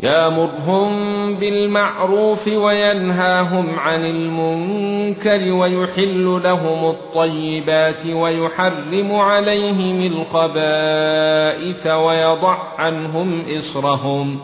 يامرهم بالمعروف وينهاهم عن المنكر ويحل لهم الطيبات ويحرم عليهم الخبائث ويضع عنهم إصرهم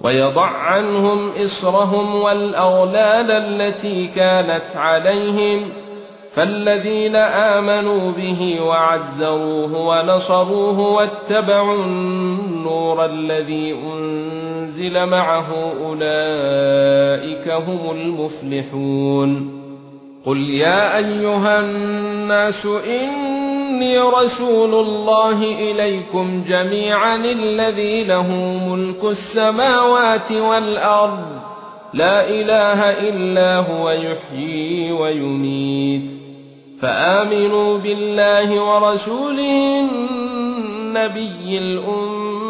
ويضع عنهم إصرهم والأغلال التي كانت عليهم فالذين آمنوا به وعزروه ونصروه واتبعوا النور الذي أنزل معه أولئك هم المفلحون. قل يا أيها الناس إني رسول الله إليكم جميعا الذي له ملك السماوات والأرض. لا إله إلا هو يحيي ويميت. فآمنوا بالله ورسوله النبي الأمي.